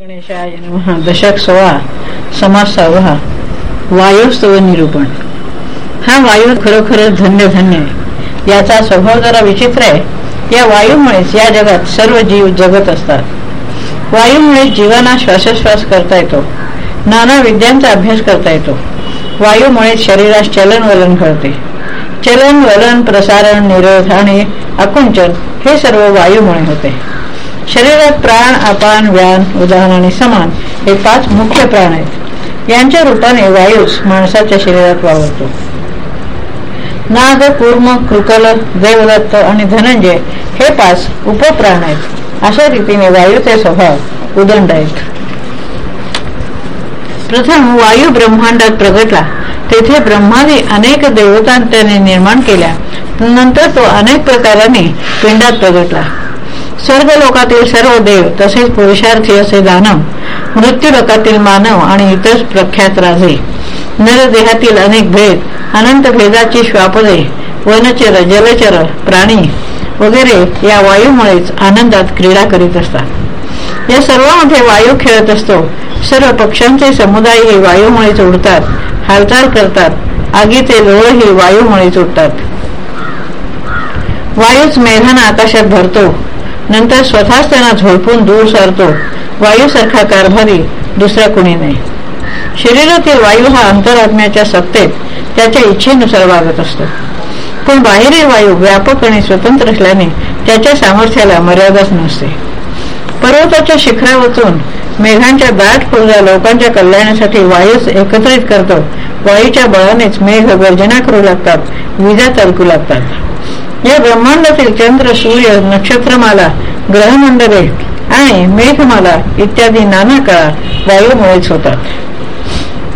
गणेशाय दशक सोळा समास सहावा वायुस्तव निरूपण। हा वायू खरोखरच धन्य धन्य आहे. याचा स्वभाव जरा विचित्र आहे. या वायूमुळेच या जगात सर्व जीव जगत असतात. वायूमुळे जीवांना श्वासोश्वास करता येतो. नाना विद्यांचा अभ्यास करता येतो. वायूमुळे शरीरास चलन वलन घडते. चलन वलन प्रसारण निरोध आणि अकुंचन हे सर्व वायूमुळे होते. शरीरात प्राण अपान व्यान उदाहरण आणि समान हे पाच मुख्य प्राण आहेत. यांच्या रूपाने वायूच माणसाच्या शरीरात वावरतो. नाग कूर्म कृकल देवदत्त आणि धनंजय हे पाच उपप्राण आहेत. अशा रीतीने वायूचे स्वभाव उदंड आहेत. प्रथम वायू ब्रह्मांडात प्रगटला. तेथे ब्रह्माने अनेक देवतांत्याने निर्माण केल्या. नंतर तो अनेक प्रकाराने पिंडात प्रगटला. सर्व लोकातील सर्व देव तसेच पुरुषार्थी असे दानव मृत्यू लोकातील मानव आणि इतर प्रख्यात राजे. नरदेहातील अनेक भेद अनंत भेदाची श्वापदे वनचर जलचर प्राणी वगैरे या वायूमुळेच आनंदात क्रीडा करीत असतात. या सर्वांमध्ये वायू खेळत असतो. सर्व पक्ष्यांचे समुदाय हे वायूमुळेच उडतात हालचाल करतात. आगीचे लोळही वायूमुळेच उडतात. वायूच मेघाना आकाशात भरतो. नंतर स्वतःच त्यांना झोडपून दूर सारतो. वायूसारखा कारभारी दुसरा कुणी नाही. शरीरातील वायू हा अंतरात्म्याच्या सत्तेत त्याच्या इच्छेनुसार वागत असतो. पण बाहेरील वायू व्यापक आणि स्वतंत्र असल्याने त्याच्या सामर्थ्याला मर्यादाच नसते. पर्वताच्या शिखरावरून मेघांच्या दाट फुलल्या लोकांच्या कल्याणासाठी वायूच एकत्रित करतो. वायूच्या बळानेच मेघ गर्जना करू लागतात विजा तलकू लागतात. या ब्रह्मांडातील चंद्र सूर्य नक्षत्रमाला ग्रहमंडले आणि मेघमाला इत्यादी नाना काळा वायूमुळेच होतात.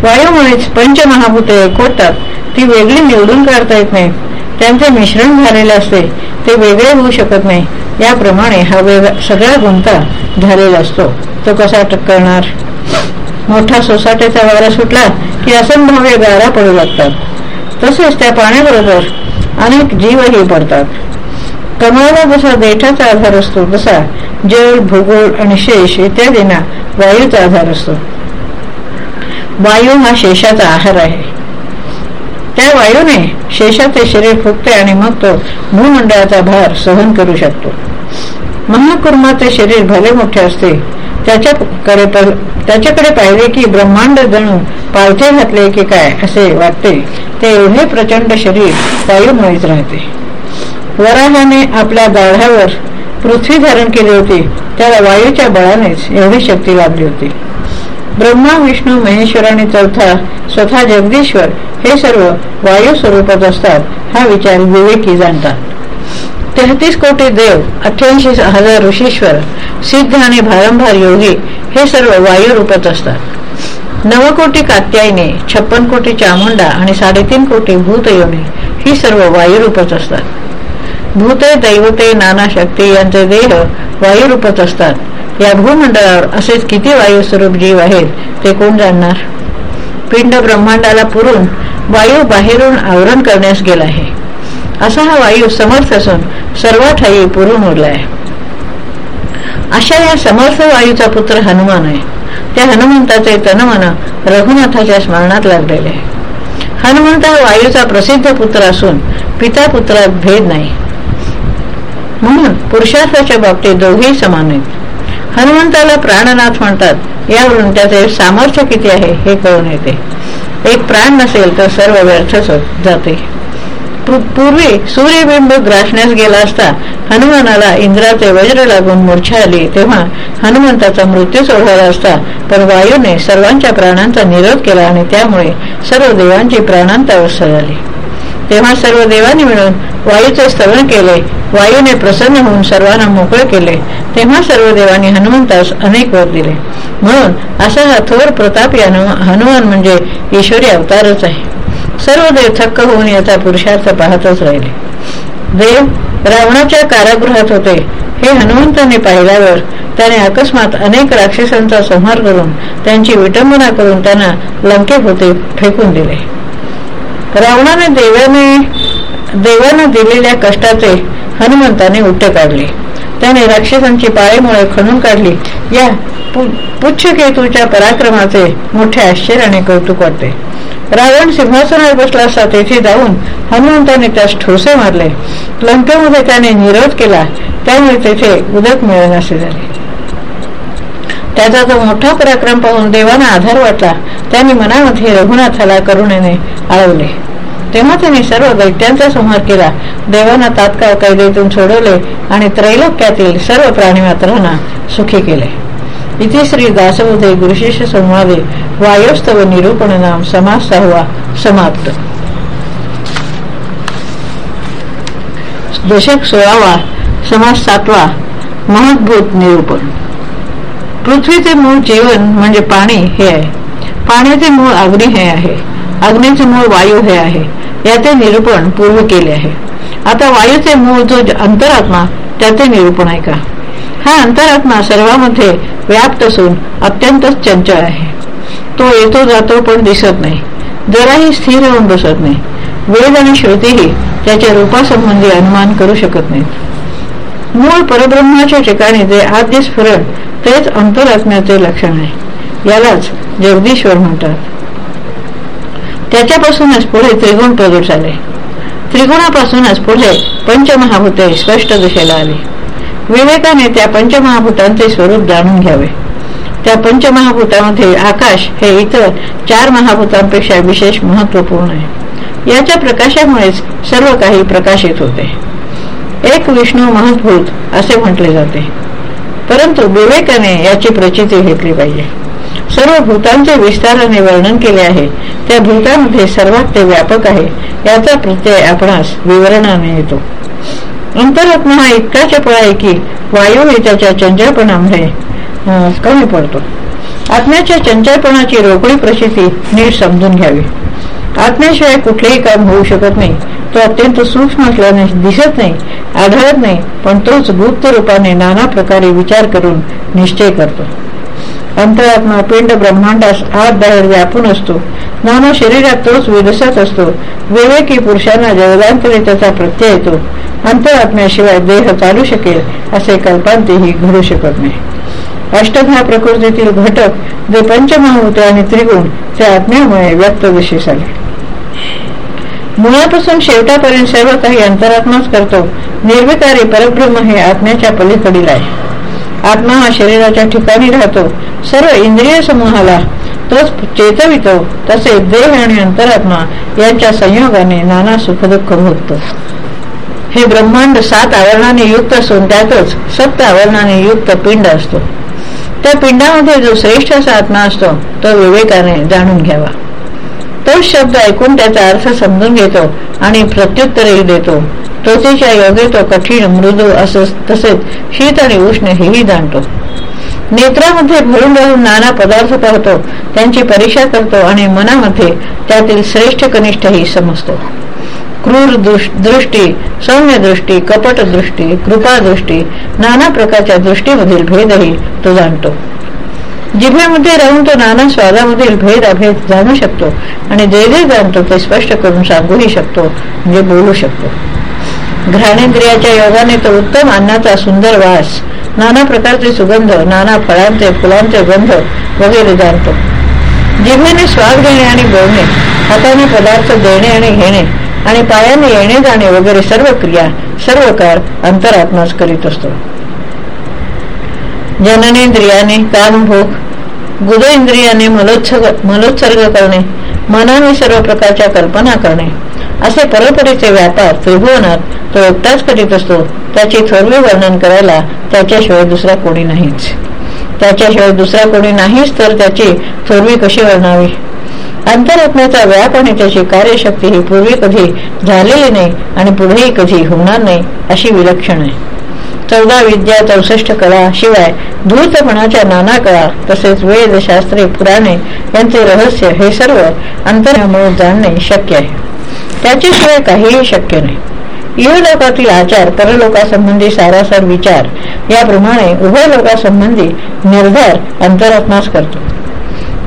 वायूमुळेच पंचमहाभूते होतात ती वेगळी निवडून काढता येत नाही त्यांचे मिश्रण झालेले असते. ते वेगळे होऊ शकत नाही. याप्रमाणे हा सगळा गुंता झालेला असतो. तो कसा करणार मोठा सोसाट्याचा वारा सुटला की असंभाव्य गारा पडू लागतात. तसेच त्या पाण्याबरोबर अनेक जीवही पडतात. कमळाला जसा देठाचा आधार असतो तसा जल भूगोल आणि शेष इत्यादींना वायूचा आधार असतो. वायू हा शेषाचा आहार आहे. त्या वायूने शेषाचे शरीर फुगते आणि मग तो भूमंडळाचा भार सहन करू शकतो. महाकुर्माचे शरीर भले मोठे असते त्याच्याकडे त्याच्याकडे पाहिले की ब्रह्मांड जणू पालथे घातले की काय असे वाटते. ते एवढे प्रचंड शरीर वायूमुळेच राहते. वराहाने आपल्या दाढ्यावर पृथ्वी धारण केली होती. त्याला वायूच्या बळानेच एवढी शक्ती लाभली होती. ब्रह्मा विष्णू महेश्वर आणि चौथा स्वतः जगदीश्वर हे सर्व वायू स्वरूपात असतात हा विचार विवेकी जाणतात. तेहतीस कोटी देव अठ्ठ्याऐंशी हजार ऋषीश्वर सिद्ध आणि भारंभार योगी हे सर्व वायू रूपात असतात. नव कोटी कात्यायने छप्पन कोटी चामुंडा आणि साडेतीन कोटी भूतयोनी ही सर्व वायू रूपात असतात. भूते दैवते नाना शक्ती यांचे देह वायू रूपात असतात. या भूमंडळावर असेच किती वायू स्वरूप जीव आहेत ते कोण जाणणार? पिंड ब्रह्मांडाला पुरून वायू बाहेरून आवरण करण्यास गेला आहे. असा हा वायू समर्थ असून सर्व ठाई पुरून उरलाय अशा या समर्थ वायूचा पुत्र हनुमान आहे. त्या हनुमंताचे तनमन रघुनाथाच्या स्मरणात लागलेले हनुमंत हा वायूचा प्रसिद्ध पुत्र असून पिता पुत्रात भेद नाही. म्हणून पुरुषार्थाच्या बाबतीत दोघेही समान आहेत. हनुमंताला प्राणनाथ म्हणतात. यावरून त्याचे सामर्थ्य किती आहे हे कळून येते. एक प्राण नसेल तर सर्व व्यर्थच जाते. पूर्वी सूर्यबिंब ग्रासण्यास गेला असता हनुमानाला इंद्राचे वज्र लागून मूर्छा आली. तेव्हा हनुमंताचा मृत्यू सोडवला असता तर वायूने सर्वांच्या प्राणांचा निरोध केला आणि त्यामुळे सर्व देवांची प्राणांत अवस्था झाली तेव्हा सर्व देवांनी मिळून वायूचे स्तवन केले. वायूने प्रसन्न होऊन सर्वांना मोकळे केले. तेव्हा सर्व देवांनी हनुमंतास अनेक वर दिले. म्हणून असा हा थोर प्रताप या हनुमान म्हणजे ईश्वरी अवतारच आहे. सर्व देव थक्क होऊन याचा पुरुषार्थ पाहतच राहिले. देव रावणाच्या कारागृहात होते. हे हनुमंताने पाहिल्यावर त्याने अकस्मात अनेक राक्षसांचा संहार करून त्यांची विटंबना करून त्यांना लंकेत होते फेकून दिले. रावणाने देवाने देवानं दिलेल्या कष्टाचे हनुमंताने उट्टे काढले. त्याने राक्षसांची पाळेमुळे खणून काढली. या पुच्छ केतूच्या पराक्रमाचे मोठे आश्चर्याने कौतुक वाटते. रावण सिंहासनावर बसला असता तेथे जाऊन हनुमंताने त्यास ठोसे मारले. लंकेमध्ये त्याने निरोध केला. त्यामुळे तेथे उदक मिळेनासे झाले. त्याचा तो मोठा पराक्रम पाहून देवाना आधार वाटला. त्यांनी मनामध्ये रघुनाथाला करुणेने आळवले. तेव्हा त्यांनी सर्व दैत्यांचा संहार केला. देवांना तात्काळ कैदेतून सोडवले आणि त्रैलोक्यातील सर्व प्राणीमात्रांना सुखी केले. इथे श्री दासबोधे गुरुशिष्य संवादे वायोस्तव निरूपण नाम समास सहावा समाप्त. दशक सोळावा समास सातवा महद्भूत निरूपण. पृथ्वीचे मूळ जीवन म्हणजे पाणी हे आहे. पाण्याचे मूळ अग्नी हे आहे. अग्नीचे मूळ वायू हे आहे. याचे निरूपण पूर्व केले आहे. आता वायूचे मूळ जो अंतरात्मा त्याचे निरूपण आहे का हा अंतरात्मा सर्वांमध्ये व्याप्त असून अत्यंत चंचल आहे. तो येतो जातो पण दिसत नाही. जराही स्थिर होऊन बसत नाही. वेद आणि श्रुतीही त्याच्या रूपासंबंधी अनुमान करू शकत नाहीत. मूळ परब्रह्माच्या ठिकाणी जे आद्य स्फुरण तेच अंतरात्म्याचे लक्षण आहे. यालाच जगदीश्वर म्हणतात. त्याच्यापासूनच पुढे त्रिगुण प्रगट झाले. त्रिगुणापासूनच पुढे पंचमहाभूते स्पष्ट दिशेला आली. विवेकाने त्या पंचमहाभूतांचे स्वरूप जाणून घ्यावे. त्या पंचमहाभूतामध्ये आकाश हे इतर चार महाभूतांपेक्षा विशेष महत्त्वपूर्ण आहे. याच्या प्रकाशामुळेच सर्व काही प्रकाशित होते. एक विष्णू महत्भूत असे म्हटले जाते. परंतु विवेकाने याची प्रचिती घेतली पाहिजे. सर्व भूतांचे विस्ताराने वर्णन केले आहे. त्या भूतामध्ये सर्वात ते व्यापक आहे. याचा प्रत्यय आपणास विवरणाने येतो. अंतरात्मा हा इतका चपळ आहे की वायू हे त्याच्या चंचलपणामुळे कमी पडतो. आत्म्याच्या चंचलपणाची रोकडी प्रसिद्धी नीट समजून घ्यावी. आत्म्याशिवाय कुठलेही काम होऊ शकत नाही. तो अत्यंत सूक्ष्म असल्याने दिसत नाही आढळत नाही पण तोच गुप्त रूपाने नाना प्रकारे विचार करून निश्चय करतो. अंतरात्मा पिंड ब्रह्मांडास आत बाहेर व्यापून असतो. मानव शरीरात तोच विलसत असतो. विवेकी पुरुषांना जगदांतरी त्याचा प्रत्यय येतो. अंतरात्म्याशिवाय देह चालू शकेल असे कल्पांतही घडू शकत नाही. अष्टधा प्रकृतीतील घटक जे पंचमहाभूत आणि त्रिगुण त्या आत्म्यामुळे व्यक्त दिशेस आले मुळापासून शेवटापर्यंत सर्व काही अंतरात्माच करतो. निर्विकारी परब्रह्म हे आत्म्याच्या पलीकडील आहे. आत्मा हा शरीराच्या ठिकाणी राहतो. सर्व इंद्रिय समूहाला तोच चेतवितो. तसे देह आणि अंतरात्मा यांच्या संयोगाने नाना सुखदुःख भोगतो. हे ब्रह्मांड सात आवरणाने युक्त असून त्यातच सप्त आवरणाने युक्त पिंड असतो. त्या पिंडामध्ये जो श्रेष्ठ असा आत्मा असतो तो विवेकाने जाणून घ्यावा. तोच शब्द ऐकून त्याचा अर्थ समजून घेतो आणि प्रत्युत्तरही देतो. त्वचेच्या योगे तो कठीण मृदू असं तसेच शीत आणि उष्ण हेही जाणतो. नेत्रामध्ये भरून भरून नाना पदार्थ पाहतो त्यांची परीक्षा करतो आणि मनामध्ये त्यातील श्रेष्ठ कनिष्ठही समजतो. क्रूर दृष्टी सौम्य दृष्टी कपट दृष्टी कृपा दृष्टी नाना प्रकारच्या दृष्टीमधील भेदही तो जाणतो. जिभेमध्ये राहून तो नाना स्वादामधील भेद अभेद जाणू शकतो आणि जे जे जाणतो ते स्पष्ट करून सांगूही शकतो म्हणजे बोलू शकतो. घ्राणेंद्रियाच्या योगाने तो उत्तम अन्नाचा सुंदर वास नाना प्रकारचे सुगंध नाना फळांचे फुलांचे गंध वगैरे जाणतो. जिभेने स्वाद घेणे आणि बोलणे हाताने पदार्थ देणे आणि घेणे आणि पायाने येणे जाणे वगैरे सर्व क्रिया सर्व काळ अंतरात्माच करीत असतो. जननेंद्रियाने कामभोग गुदेंद्रियाने मलोत्सर्ग मलोत्सर्ग करणे मनाने सर्व प्रकारच्या कल्पना करणे असे परपरीचे व्यापार त्रिभुवनात तो एकटाच करीत असतो त्याचे थोरवे वर्णन करायला त्याच्याशिवाय दुसरा कोणी नाहीच. त्याच्याशिवाय दुसरा कोणी नाहीच तर त्याची थोरवी कशी वर्णावी? अंतरात्म्याचा व्याप आणि त्याची कार्यशक्ती ही पूर्वी कधी झालेली नाही आणि पुढेही कधी होणार नाही अशी विलक्षण आहे. चौदा विद्या चौसष्ट कला शिवाय धूर्तपणाच्या नाना कळा तसेच वेद शास्त्रे पुराणे यांचे रहस्य हे सर्व अंतरामुळे जाणणे शक्य आहे. त्याच्याशिवाय काहीही शक्य नाही. इहलोकातील आचार परलोकासंबंधी सारासार विचार याप्रमाणे उभय लोकासंबंधी निर्धार अंतरात्मास करतो.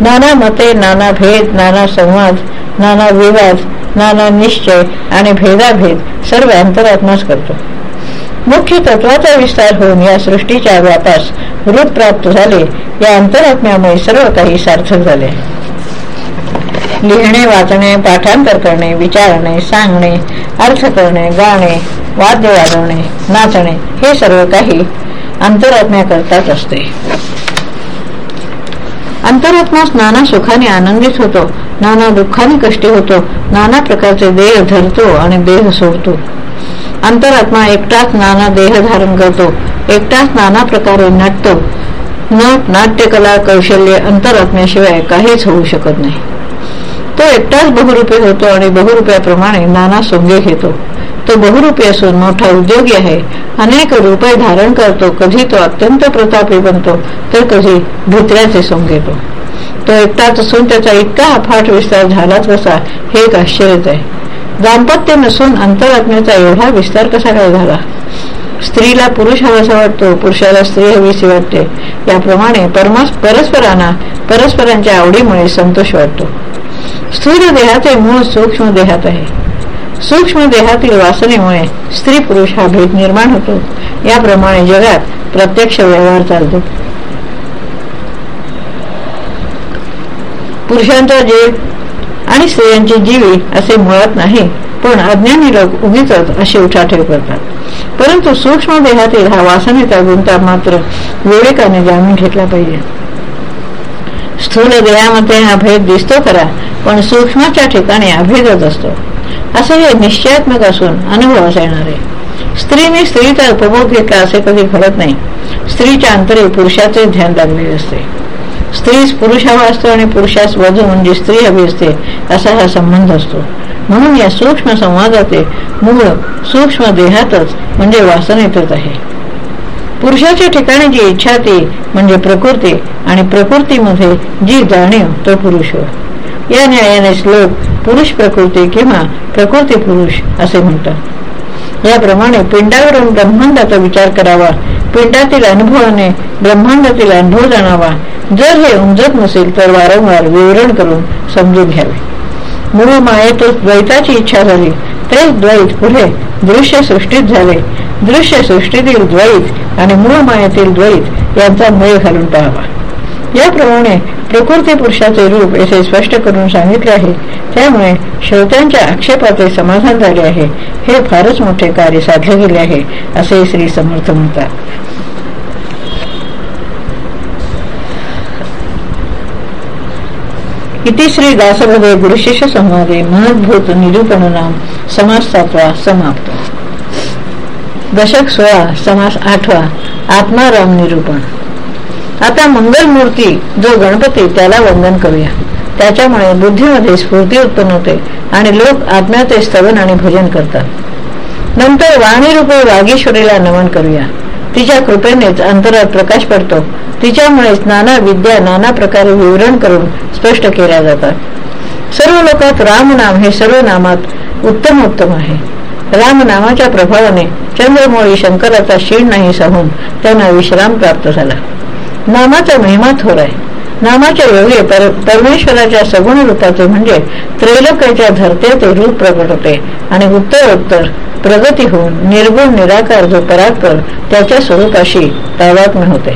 नाना मते नाना भेद नाना संवाद नाना विवाद नाना निश्चय आणि भेदाभेद सर्व अंतरात्मास करतो. मुख्य तत्वाचा विस्तार होऊन या सृष्टीच्या व्यापास रूप प्राप्त झाले या अंतरात्म्यामुळे सर्व काही सार्थक झाले लिहिणे वाचणे पाठांतर करणे विचारणे सांगणे अर्थ करणे गाणे वाद्य वाजवणे नाचणे हे सर्व काही अंतरात्म्या करताच असते. अंतरात्मास नाना सुखाने आनंदित होतो नाना दुःखाने कष्टी होतो नाना प्रकारचे देह धरतो आणि देह सोडतो. अंतरात्मा एकटाच नाना देह धारण करतो एकटाच नाना प्रकारे नटतो. नट नाट्यकला कौशल्य अंतरात्म्याशिवाय काहीच होऊ शकत नाही. तो एकटाच बहुरूपी होतो आणि बहुरूप्याप्रमाणे नाना सोंगे घेतो. तो बहुरूपी असून मोठा उद्योगी आहे. अनेक रूपे धारण करतो. कधी तो अत्यंत प्रतापी बनतो तर कधी भित्र्याचे सोंगेतो तो एकटाच असून त्याचा इतका अफाट विस्तार झालाच कसा हे एक आश्चर्यच आहे. दाम्पत्य नसून अंतरात्म्याचा एवढा विस्तार कसा काय झाला? स्त्रीला पुरुष हवासा वाटतो पुरुषाला स्त्री हवीशी वाटते. याप्रमाणे परस्परांना परस्परांच्या आवडीमुळे संतोष वाटतो. स्थूल देहाचे मूळ सूक्ष्म देहात आहे. सूक्ष्म देहातील वासनेमुळे स्त्री पुरुष हा भेद निर्माण होतो. याप्रमाणे जगात प्रत्यक्ष व्यवहार चालतो. पुरुषांचा जीव आणि स्त्रियांची जीवी असे मुळात नाही पण अज्ञानी लोक उगीच अशी उठाठेव करतात. परंतु सूक्ष्म देहातील हा वासनेचा गुंता मात्र विवेकाने जाणून घेतला पाहिजे. स्थूल देहामध्ये हा भेद दिसतो खरा पण सूक्ष्माच्या ठिकाणी अभेदच असतो. असे हे निश्चयात्मक असून अनुभवास येणारे स्त्रीने स्त्रीचा उपभोग घेतला असे कधी घडत नाही. स्त्रीच्या अंतरे पुरुषाचे ध्यान लागलेले असते. स्त्रीस पुरुष हवा असतो आणि पुरुषास वधू म्हणजे स्त्री हवी असते असा हा संबंध असतो. म्हणून या सूक्ष्म संवादाचे मूळ सूक्ष्म देहातच म्हणजे वासनेतच आहे. पुरुषाच्या ठिकाणी जी इच्छा ती म्हणजे प्रकृती आणि प्रकृतीमध्ये जी जाणीव तो पुरुष हो या न्यायाने श्लोक पुरुष प्रकृती किंवा प्रकृती पुरुष असे म्हणतात. याप्रमाणे पिंडावरून ब्रह्मांडाचा विचार करावा पिंडातील अनुभवाने ब्रह्मांडातील अनुभव जाणावा. जर हे उमजत नसेल तर वारंवार विवरण करून समजून घ्यावे. मूळ मायेतच द्वैताची इच्छा झाली तेच द्वैत पुढे दृश्य सृष्टीत झाले. दृश्य सृष्टीतील द्वैत आणि मूळ मायेतील द्वैत यांचा मेळ घालून पाहावा. याप्रमाणे प्रकृती पुरुषाचे रूप येथे स्पष्ट करून सांगितले आहे. त्यामुळे श्रोत्यांच्या आक्षेपाचे समाधान झाले आहे. हे फारच मोठे कार्य साधले गेले आहे असे श्री समर्थ म्हणतात. इति श्री दासभगे गुरुशिष्य संवादे महद्भूत निरूपण नाम समास समाप्त दशक सोळा समास आठवा आत्माराम निरूपण. आता मंगल मूर्ती जो गणपती त्याला वंदन करूया. त्याच्यामुळे बुद्धीमध्ये स्फूर्ती उत्पन्न होते आणि लोक आत्म्याचे स्तवन आणि भजन करतात. नंतर वाणीरूप वागीश्वरीला नमन करूया. तिच्या कृपेनेच अंतरात प्रकाश पडतो. तिच्यामुळेच नाना विद्या नाना प्रकारे विवरण करून स्पष्ट केल्या जातात. सर्व लोकात राम नाम हे सर्व नामात उत्तम उत्तम आहे. राम नामाच्या प्रभावाने चंद्रमोळी शंकराचा शीण नाही सहून त्यांना विश्राम प्राप्त झाला. नामाचा महिमा थोर आहे. नामाच्या योगे पर, परमेश्वराच्या सगुण रूपाचे म्हणजे त्रैलोक्याच्या धरते रूप प्रकट होते आणि उत्तरोत्तर प्रगती होऊन निर्गुण निराकार जो परात्पर त्याच्या स्वरूपाशी तावात्म्य होते.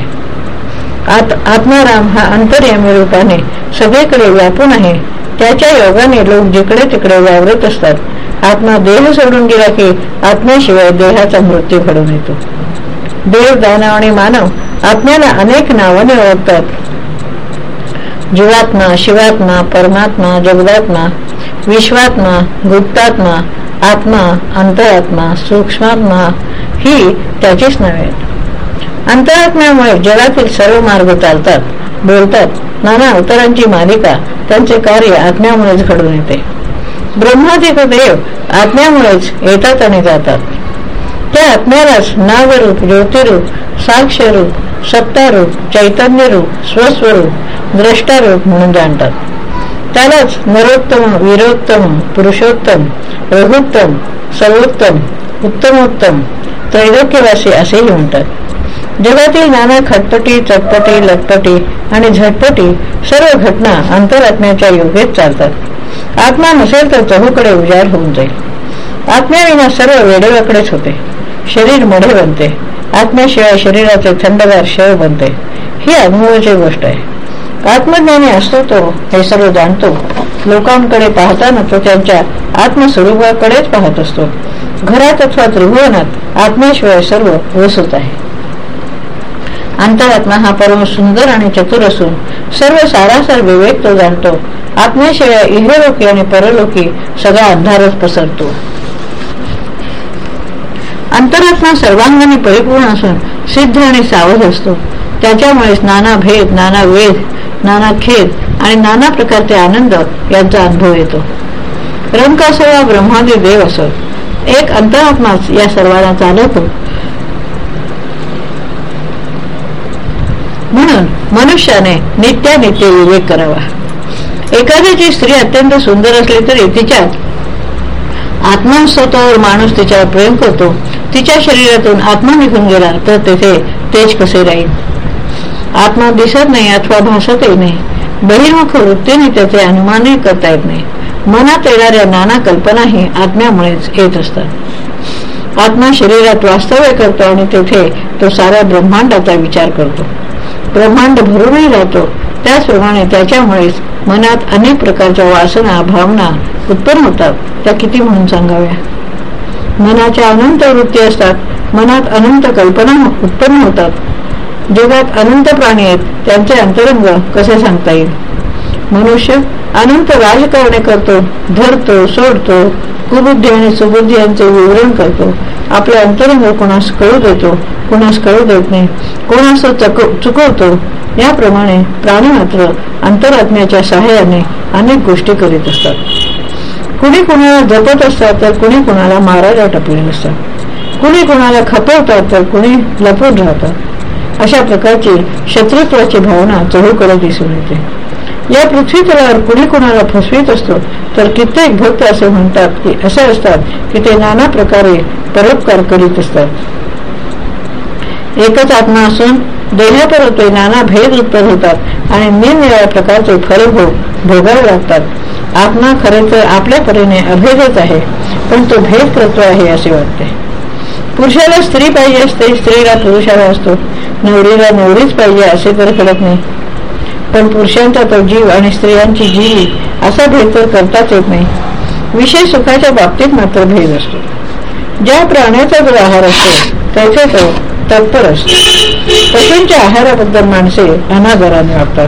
आत आत्माराम हा अंतर्यामी रूपाने सगळीकडे व्यापून आहे. त्याच्या योगाने लोक जिकडे तिकडे वावरत असतात. आत्मा देह सोडून गेला की आत्म्याशिवाय देहाचा मृत्यू घडून येतो. देव दानव आणि मानव आत्म्याला अनेक नावाने ओळखतात जीवात्मा शिवात्मा परमात्मा जगदात्मा विश्वात्मा गुप्तात्मा आत्मा अंतरात्मा सूक्ष्मात्मा ही त्याचीच नावे आहेत अंतरात्म्यामुळे जगातील सर्व मार्ग चालतात बोलतात नाना अवतारांची मालिका त्यांचे कार्य आत्म्यामुळेच घडून येते. ब्रह्मादिक देव आत्म्यामुळेच येतात आणि जातात. त्या आत्म्यालाच नागरूप ज्योतिरूप साक्षरूप सत्तारूप चैतन्यरूप स्वस्वरूप द्रष्टारूप म्हणून जाणतात. त्यालाच नरोत्तम वीरोत्तम पुरुषोत्तम रघुत्तम सर्वोत्तम उत्तमोत्तम त्रैलोक्यवासी असेही म्हणतात. जगातील नाना खटपटी चटपटी लटपटी आणि झटपटी सर्व घटना अंतरात्म्याच्या योगेत चालतात. आत्मा नसेल तर चहूकडे उजाड होऊन जाईल. आत्म्याविना सर्व वेडेवाकडेच होते. शरीर मढे बनते. आत्म्याशिवाय शरीराचे थंडगार शव बनते. ही अनुभवाची गोष्ट आहे. आत्मज्ञानी असतो तो हे सर्व जाणतो. लोकांकडे पाहताना तो त्यांच्या आत्मस्वरूपाकडेच पाहत असतो. घरात अथवा त्रिभुवनात आत्म्याशिवाय सर्व वसत आहे. अंतरात्मा हा परम सुंदर आणि चतुर असून सर्व सारासार विवेक तो जाणतो. आत्म्याशिवाय इहलोकी आणि परलोकी सगळा अंधारच पसरतो. अंतरात्मा सर्वांगाने परिपूर्ण असून सिद्ध आणि सावध असतो. त्याच्यामुळेच नाना भेद नाना वेद नाना खेद आणि नाना प्रकारचे आनंद यांचा अनुभव येतो. रंग असो वा ब्रह्मादी देव असो एक अंतरात्माच या सर्वांना चालवतो. म्हणून मनुष्याने नित्यानित्य विवेक करावा. एखाद्याची स्त्री अत्यंत सुंदर असली तरी तिच्यात आत्मस्वतःवर माणूस तिच्यावर प्रेम करतो. तिच्या शरीरातून आत्मा निघून गेला तर तेथे तेज कसे राहील? आत्मा दिसत नाही अथवा भासतही नाही. बहिर्मुख वृत्तीने त्याचे अनुमानही करता येत नाही. मनात येणाऱ्या नाना कल्पनाही आत्म्यामुळेच येत असतात. आत्मा शरीरात वास्तव्य करतो आणि तेथे तो साऱ्या ब्रह्मांडाचा विचार करतो. ब्रह्मांड भरूनही राहतो. त्याचप्रमाणे त्याच्यामुळेच मनात अनेक प्रकारच्या वासना भावना उत्पन्न होतात. त्या किती म्हणून सांगाव्या? मनाच्या अनंत वृत्ती असतात. मनात अनंत कल्पना उत्पन्न होतात. जगात अनंत प्राणी आहेत. त्यांचे अंतरंग कसे सांगता येईल? मनुष्य अनंत राजकारणे करतो धरतो सोडतो कुबुद्धी आणि सुबुद्धी यांचे विवरण करतो. आपले अंतरंग कोणास कळू देतो कोणास कळू देत नाही. कोणास चुकवतो याप्रमाणे प्राणी मात्र अंतरात्म्याच्या सहाय्याने अनेक गोष्टी करीत असतात. कुणी कुणाला जपत असतात तर कुणी कुणाला मारायला टपले असतात कुणी कुणाला खपवतात तर कुणी लपून राहतात. अशा प्रकारची शत्रुत्वाची भावना चहूकडे दिसून येते. या पृथ्वी तलावर कुणी कुणाला फसवीत असतो तर कित्येक भक्त असे म्हणतात की असे असतात की ते नाना प्रकारे परोपकार करीत असतात. एकच आत्मा असून देहापरत्वे नाना भेद उत्पन्न होतात आणि निरनिराळ्या प्रकारचे फलभोग भोगावे लागतात. आत्मा खरे तर आपल्या परीने अभेदच आहे पण तो भेद करतो आहे असे वाटते. पुरुषाला स्त्री पाहिजे असते स्त्रीला पुरुषाला असतो. नवरीला नवरीच पाहिजे असे तर कळत नाही. पण पुरुषांचा तो जीव आणि स्त्रियांची जीवी असा भेद तर करताच येत नाही. विषय सुखाच्या बाबतीत मात्र भेद असतो. ज्या प्राण्याचा जो आहार असतो त्याचे तो तत्पर असतो. पशूंच्या आहाराबद्दल माणसे अनादराने वागतात.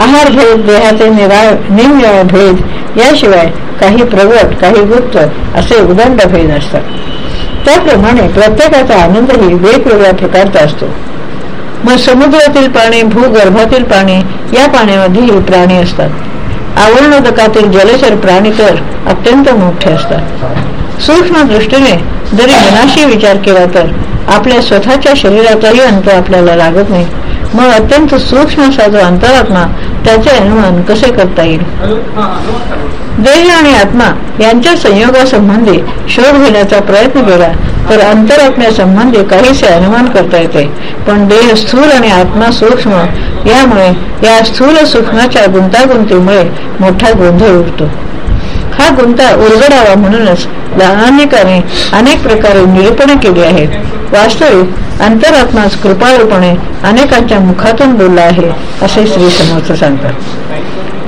आहार भेद देहाचे निराळ भेद याशिवाय काही प्रगट काही गुप्त असे उदंड भेद असतात. त्याप्रमाणे प्रत्येकाचा आनंदही वेगवेगळ्या प्रकारचा असतो. मग समुद्रातील पाणी भूगर्भातील पाणी या पाण्यामध्येही प्राणी असतात. आवरणोदकातील जलचर प्राणी तर अत्यंत मोठे असतात. सूक्ष्म दृष्टीने जरी मनाशी विचार केला तर आपल्या स्वतःच्या शरीराचाही अंत आपल्याला लागत नाही. मग अत्यंत सूक्ष्म असा जो अंतरात्मा त्याचे अनुमान कसे करता येईल? देह आणि आत्मा यांच्या संयोगासंबंधी शोध घेण्याचा प्रयत्न केला तर अंतरात्म्यासंबंधी काहीसे अनुमान करता येते. पण देह स्थूल आणि आत्मा सूक्ष्म यामुळे या स्थूल सूक्ष्माच्या गुंतागुंतीमुळे मोठा गोंधळ उठतो हा गुंता उलगडावा म्हणूनच अनेकाने अनेक प्रकारे निरूपणे केली आहेत वास्तविक अंतरात्माच कृपाळूपणे अनेकांच्या मुखातून बोलला आहे असे श्री समर्थ सांगतात.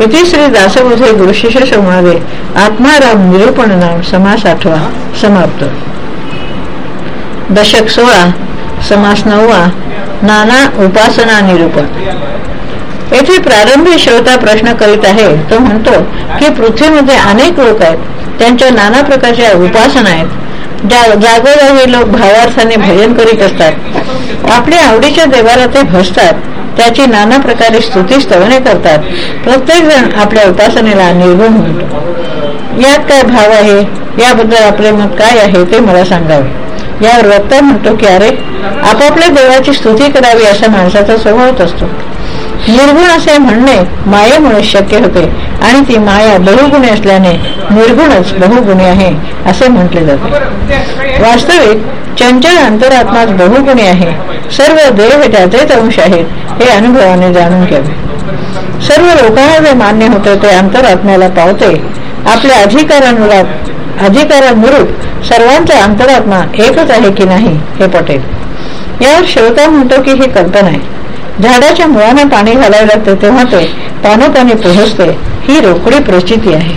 इथे श्री दासबोधे गुरुशिष संवादे. आत्माराम निरूपण नाम समास आठवा समाप्त. दशक सोळा समास नववा नाना उपासना निरूपण. येथे प्रारंभी श्रोता प्रश्न करीत आहे तो म्हणतो की पृथ्वीमध्ये अनेक लोक आहेत त्यांच्या नाना प्रकारच्या उपासना आहेत. ज्या जागोजागी लोक भावार्थाने भजन करीत असतात. आपल्या आवडीच्या देवाला ते भसतात त्याची नाना प्रकारे स्तुती स्तवने करतात. प्रत्येक जण आपल्या उपासनेला निर्गुण म्हणतो यात काय भाव आहे? याबद्दल आपले मत काय आहे ते मला सांगावे. यावर वक्ता म्हणतो की अरे आपापल्या देवाची स्तुती करावी असा माणसाचा स्वभावच असतो. निर्गुण असे म्हणणे मायेमुळे शक्य होते. आणि ती माया बहुगुणी असल्याने निर्गुणच बहुगुणी आहे असे म्हटले जाते. वास्तविक चंचल अंतरात्माच बहुगुणी आहे. सर्व देव त्याचेच अंश आहेत हे अनुभवाने जाणून घ्यावे. सर्व लोकांना जे मान्य होते ते अंतरात्म्याला पावते. आपल्या अधिकारानुसार अधिकारानुरूप सर्वांचा अंतरात्मा एकच आहे की नाही हे पटेल. यावर श्रोता म्हणतो की ही कल्पना आहे. झाडाच्या मुळांना पाणी घालावे लागते तेव्हा ते पानोपाने पोहोचते. ही रोकडी प्रचिती आहे.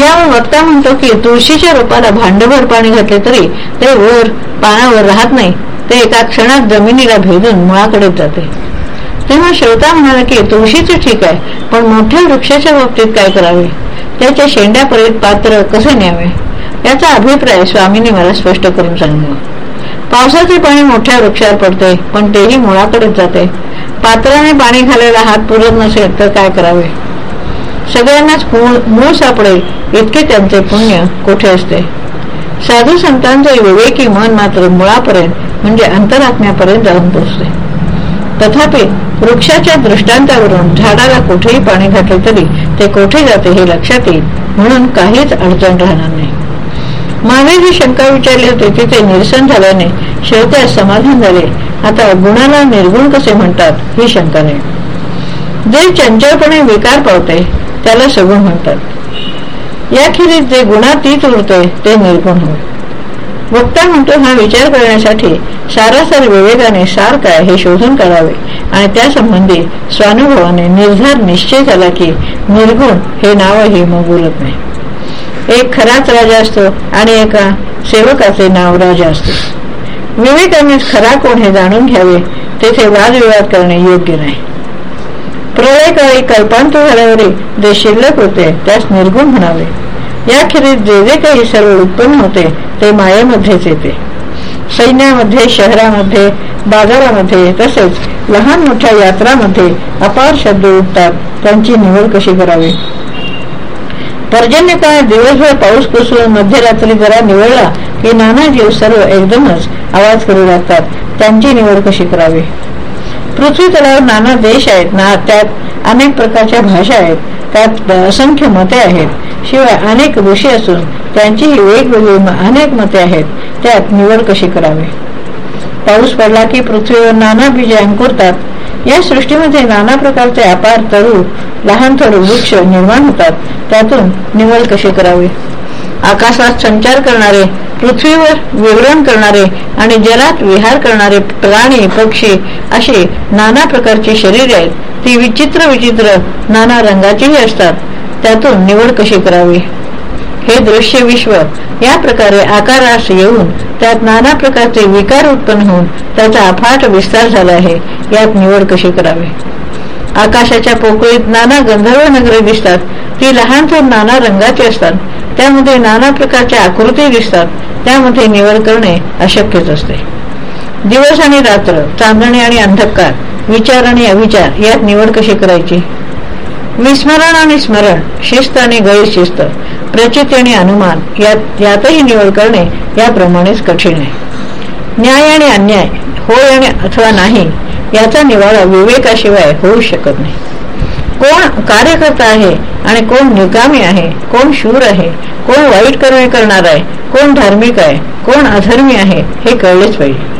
यावर वक्ता म्हणतो की तुळशीच्या रोपाला भांडभर पाणी घातले तरी ते वर पानावर राहत नाही. ते एका क्षणात जमिनीला भेदून मुळाकडेच जाते. तेव्हा श्रोता म्हणाला की तुळशीचे ठीक आहे पण मोठ्या वृक्षाच्या बाबतीत काय करावे? त्याच्या शेंड्यापर्यंत पात्र कसे न्यावे? याचा अभिप्राय स्वामींनी मला स्पष्ट करून सांगितलं. पावसाचे पाणी मोठ्या वृक्षावर पडते पण तेही मुळाकडेच जाते पात्राने पाणी घालायला हात पुरत नसेल तर काय करावे? सगळ्यांनाच मूळ सापडेल इतके त्यांचे पुण्य कुठे असते? साधू संतांचे विवेकी मन मात्र मुळापर्यंत म्हणजे अंतरात्म्यापर्यंत जाऊन पोचते. तथापि वृक्षाच्या दृष्टांतावरून झाडाला कुठेही पाणी घातले तरी ते कोठे जाते हे लक्षात येईल म्हणून काहीच अडचण राहणार नाही. मानवी जी शंका विचारली होती तिथे निरसन झाल्याने शेवट्यास समाधान झाले. आता गुणाला निर्गुण कसे म्हणतात? ही शंका नाही जे चंचलपणे विकार पावते त्याला सगुण म्हणतात. याखेरीज जे गुणातीत उरते ते निर्गुण होय. वक्ता म्हणतो हा विचार करण्यासाठी सारासार विवेकाने सार काय हे शोधून करावे आणि त्यासंबंधी स्वानुभवाने निर्धार निश्चय झाला की निर्गुण हे नावही मग बोलत नाही. एक खराच राजा असतो आणि एका सेवकाचे नाव राजा असते. विवेकाने खरा कोण हे जाणून घ्यावे तेथे वादविवाद करणे योग्य नाही. प्रलयकाळी कल्पांत झाल्यावरील जे शिल्लक होते त्यास निर्गुण म्हणावे. याखेरीज जे जे काही सर्व उत्पन्न होते ते मायेमध्येच येते. सैन्यामध्ये शहरामध्ये बाजारामध्ये तसेच लहान मोठ्या यात्रामध्ये अपार शब्द उठतात त्यांची निवड कशी करावी? पर्जन्य काळ दिवसभर पाऊस कोसळून मध्यरात्री जरा निवडला की नाना जीव हो सर्व एकदमच आवाज करू लागतात. त्यांची निवड कशी करावी? पृथ्वी तलावर नाना देश आहेत ना त्यात अनेक प्रकारच्या भाषा आहेत. त्यात असंख्य मते आहेत. शिवाय अनेक ऋषी असून त्यांचीही वेगवेगळी अनेक मते आहेत. त्यात निवड कशी करावी? पाऊस पडला की पृथ्वीवर नाना बीजे अंकुरतात. या सृष्टीमध्ये नाना प्रकारचे अपार तरू लहान थोडे वृक्ष निर्माण होतात. त्यातून निवड कशी करावी? आकाशात संचार करणारे पृथ्वीवर विवरण करणारे आणि जलात विहार करणारे प्राणी पक्षी असे नाना प्रकारची शरीर आहेत. ती विचित्र विचित्र नाना रंगाचीही असतात. त्यातून निवड कशी करावी? हे दृश्य विश्व या प्रकारे आकारास येऊन त्यात नाना प्रकारचे विकार उत्पन्न होऊन त्याचा अफाट विस्तार झाला आहे. यात निवड कशी करावी? आकाशाच्या पोकळीत नाना गंधर्व नगरे दिसतात. ती लहान थोर नाना रंगाची असतात. त्यामध्ये नाना प्रकारच्या आकृती दिसतात. त्यामध्ये निवड करणे अशक्यच असते. दिवस आणि रात्र चांदणी आणि अंधकार विचार आणि अविचार यात निवड कशी करायची? विस्मरण आणि स्मरण शिस्त आणि गैरशिस्त. प्रचित आणि अनुमान यात यातही निवड करणे याप्रमाणेच कठीण आहे. न्याय आणि अन्याय होय आणि अथवा नाही याचा निवाडा विवेकाशिवाय होऊ शकत नाही. कोण कार्यकर्ता आहे आणि कोण निकामी आहे कोण शूर आहे कोण वाईट कर्मे करणार आहे कोण धार्मिक आहे कोण अधर्मी आहे हे कळलेच पाहिजे.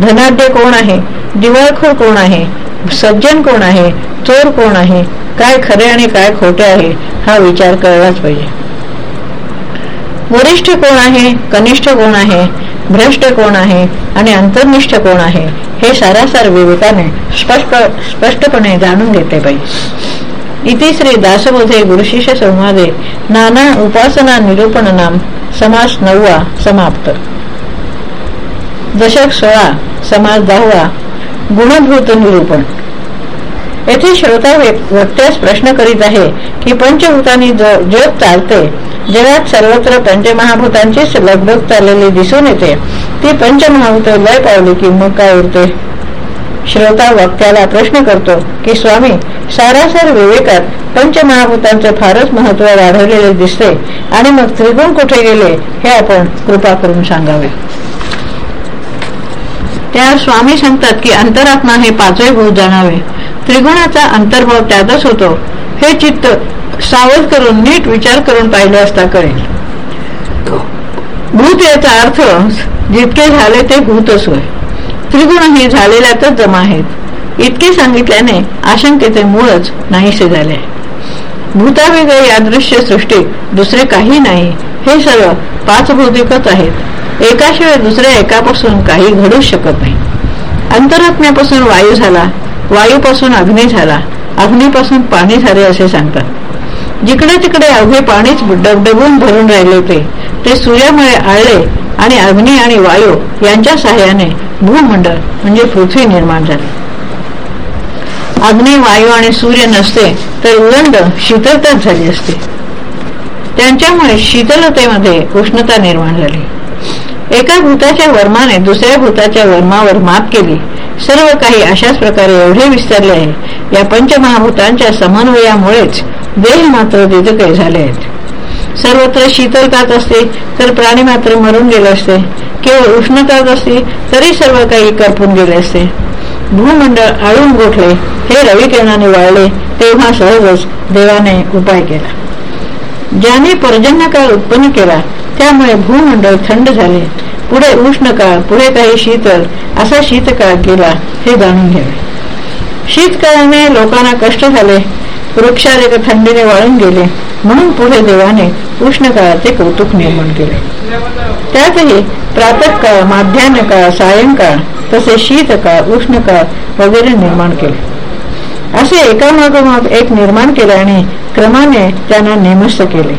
धनाढ्य कोण आहे दिवाळखोर कोण आहे सज्जन कोण आहे चोर कोण आहे काय खरे आणि काय खोटे आहे हा विचार कळलाच पाहिजे. वरिष्ठ कोण आहे कनिष्ठ कोण आहे भ्रष्ट कोण आहे आणि अंतर्निष्ठ कोण आहे हे सारासार विवेकाने स्पष्ट स्पष्टपणे जाणून घेतले पाहिजे. इति श्री दासबोधे गुरुशिष्य संवादे नाना उपासना निरूपण नाम समास नववा समाप्त. दशक सोळा समास दहावा गुणभूत निरूपण. येथे श्रोता वक्त्यास प्रश्न करीत आहे की पंचभूतांनी जग चालते जगात सर्वत्र पंचमहाभूतांचीच लगबग चाललेली दिसून येते. ती पंचमहाभूत लय पावली की मग काय उरते? श्रोता वक्त्याला प्रश्न करतो की स्वामी सारासार विवेकात पंचमहाभूतांचे फारच महत्त्व वाढवलेले दिसते आणि मग त्रिगुण कुठे गेले हे आपण कृपा करून सांगावे. त्या स्वामी सांगतात की अंतरात्मा हे पाचवे भूत जाणावे. त्रिगुणाचा अंतर्भाव त्यातच होतो. हे चित्त सावध करून नीट विचार करून पाहिले असता कळेल. भूत याचा अर्थ जितके झाले ते भूतच होय त्रिगुण हे झालेल्यातच जमा आहेत. इतके सांगितल्याने आशंकेचे मूळच नाहीसे झाले भूतावेगळे यादृश्य सृष्टीत दुसरे काही नाही. हे सर्व पाच भौतिकच आहेत. एकाशिवाय दुसऱ्या एकापासून काही घडूच शकत नाही. अंतरात्म्यापासून वायू झाला वायूपासून अग्नी झाला अग्नीपासून पाणी झाले असे सांगतात. जिकडे तिकडे अवघे पाणीच डबडबून भरून राहिले होते. ते सूर्यामुळे आळले आणि अग्नी आणि वायू यांच्या सहाय्याने भूमंडळ म्हणजे पृथ्वी निर्माण झाली. अग्नी वायू आणि सूर्य नसते तर उलंड शीतलताच झाली असते. त्यांच्यामुळे शीतलतेमध्ये उष्णता निर्माण झाली. एका भूताच्या वर्माने दुसऱ्या भूताच्या वर्मावर मात केली. सर्व काही अशाच प्रकारे एवढे विस्तारले आहे. या पंचमहाभूतांच्या समन्वयामुळेच देह मात्र काही झाले आहेत. सर्वत्र शीतलतात असते तर प्राणी मात्र मरून गेले असते. केवळ उष्णतात असते तरी सर्व काही करपून गेले असते. भूमंडळ आळून गोठले हे रविकिरणाने वाळले तेव्हा सहजच देवाने उपाय केला. ज्याने पर्जन्य काळ उत्पन्न केला त्यामुळे भूमंडळ थंड झाले. पुढे उष्ण काळ पुढे काही शीतल असा शीतकाळ गेला हे जाणून घ्यावे शीतकाळाने लोकांना कष्ट झाले वृक्षाधिक थंडीने वाळून गेले. म्हणून पुढे देवाने उष्ण काळाचे कौतुक निर्माण केले. त्यातही प्रातकाळ माध्यान्ह काळ सायंकाळ तसे शीतकाळ उष्णकाळ वगैरे निर्माण केले. असे एकामागोमाग एक निर्माण केल्याने क्रमाने त्यांना नेमस्त केले.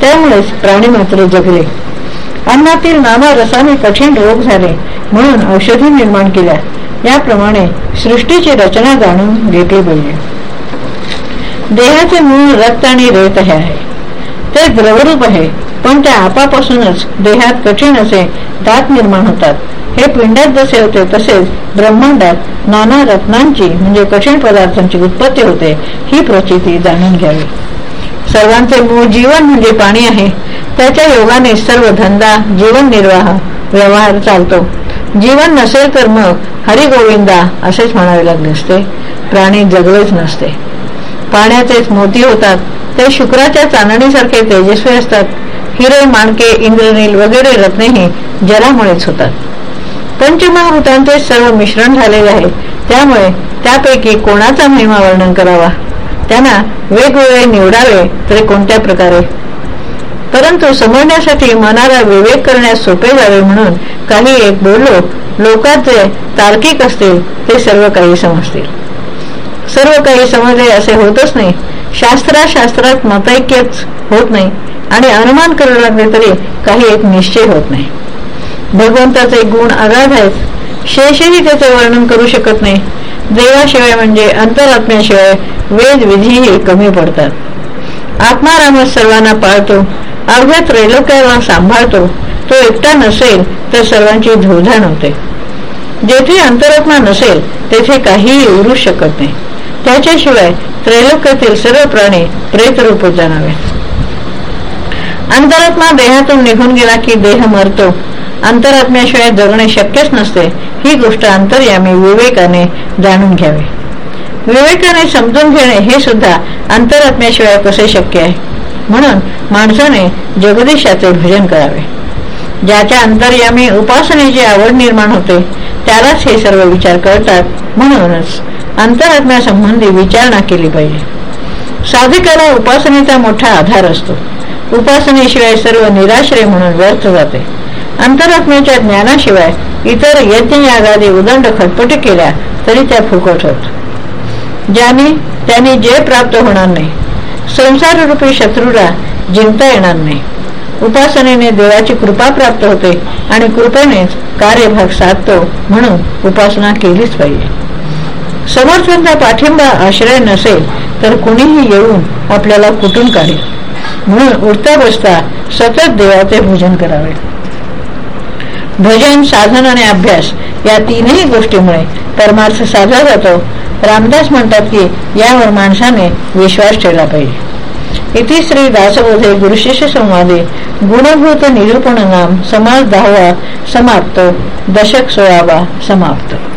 त्यामुळेच प्राणी मात्र जगले. अन्नातील नाना रसाने कठीण रोग झाले म्हणून औषधी निर्माण केल्या. याप्रमाणे सृष्टीची रचना जाणून घेतली पाहिजे. देहाचे मूळ रक्त आणि रेत हे आहे. ते द्रवरूप आहे पण त्या आपापासूनच देहात कठीण असे दात निर्माण होतात. हे पिंडात जसे होते तसेच ब्रह्मांडात नाना रत्नांची म्हणजे कठीण पदार्थांची उत्पत्ती होते ही प्रचिती जाणून घ्यावी. सर्वांचे मूळ जीवन म्हणजे पाणी आहे. त्याच्या योगाने सर्व धंदा जीवन निर्वाह व्यवहार चालतो. जीवन नसेल तर मग हरिगोविंदा असेच म्हणावे लागले असते. प्राणी जगलेच नसते. पाण्याचेच मोती होतात. ते शुक्राच्या चांदणीसारखे तेजस्वी असतात. हिरे माणके इंद्रनील वगैरे रत्नेही जलामुळेच होतात. पंचमहाभूतांचे सर्व मिश्रण झालेले आहे. त्यामुळे त्यापैकी कोणाचा महिमा वर्णन करावा? त्यांना वेगवेगळे निवडावे तरी कोणत्या प्रकारे? परंतु समजण्यासाठी मनाला विवेक करण्यास सोपे जावे म्हणून काही एक बोललो लोकांचे तार्किक असतील ते सर्व काही समजतील. सर्व काही समजले असे होतच नाही. शास्त्राशास्त्रात मतैक्यच होत नाही आणि अनुमान करावे लागले तरी काही एक निश्चय होत नाही. भगवंताचे गुण अगाध आहेत. शेषही त्याचे वर्णन करू शकत नाही. देवाशिवाय म्हणजे अंतरात्म्याशिवाय वेद विधीही कमी पडतात. आत्मारामच सर्वांना पाळतो. अवघ्या त्रैलोक्याला सांभाळतो. तो एकटा नसेल तर सर्वांची धुळधाण होते जेथे अंतरात्मा नसेल तेथे काहीही उरू शकत नाही. याच्याशिवाय त्रैलोक्यातील सर्व प्राणी प्रेतरूप जाणावे. अंतरात्मा देहातून निघून गेला की देह मरतो. अंतरात्म्याशिवाय जगणे शक्यच नसते. ही गोष्ट अंतर्यामी विवेकाने जाणून घ्यावी. विवेकाने समजून घेणे हे सुद्धा अंतरात्म्याशिवाय कसे शक्य आहे? म्हणून माणसाने जगदीशाचे भजन करावे. ज्याच्या अंतर्यामी उपासनेची आवड निर्माण होते त्यालाच हे सर्व विचार करतात म्हणूनच अंतरात्म्यासंबंधी विचारणा केली पाहिजे. साधिकाला उपासनेचा मोठा आधार असतो. उपासनेशिवाय सर्व निराश्रय म्हणून व्यर्थ जाते. अंतरात्म्याच्या ज्ञानाशिवाय इतर यज्ञ यागादी उदंड खटपटी केल्या तरी त्या फुकट होत. ज्याने त्याने जे प्राप्त होणार नाही संसाररूपी शत्रूला जिंकता येणार नाही. उपासनेने देवाची कृपा प्राप्त होते आणि कृपेनेच कार्यभाग साधतो म्हणून उपासना केलीच पाहिजे. समर्थांचा पाठिंबा आश्रय नसेल तर कुणीही येऊन आपल्याला कुठून काढेल? म्हणून उठता बसता सतत देवाचे भोजन करावे. भजन साधन आणि अभ्यास या तीनही गोष्टीमुळे परमार्थ साधला जातो. रामदास म्हणतात की यावर माणसाने विश्वास ठेवला पाहिजे. इथे श्री दासबोधे गुरुशिष्य संवादे गुणभूत निरूपण नाम समाज दहावा समाप्त दशक सोळावा समाप्त.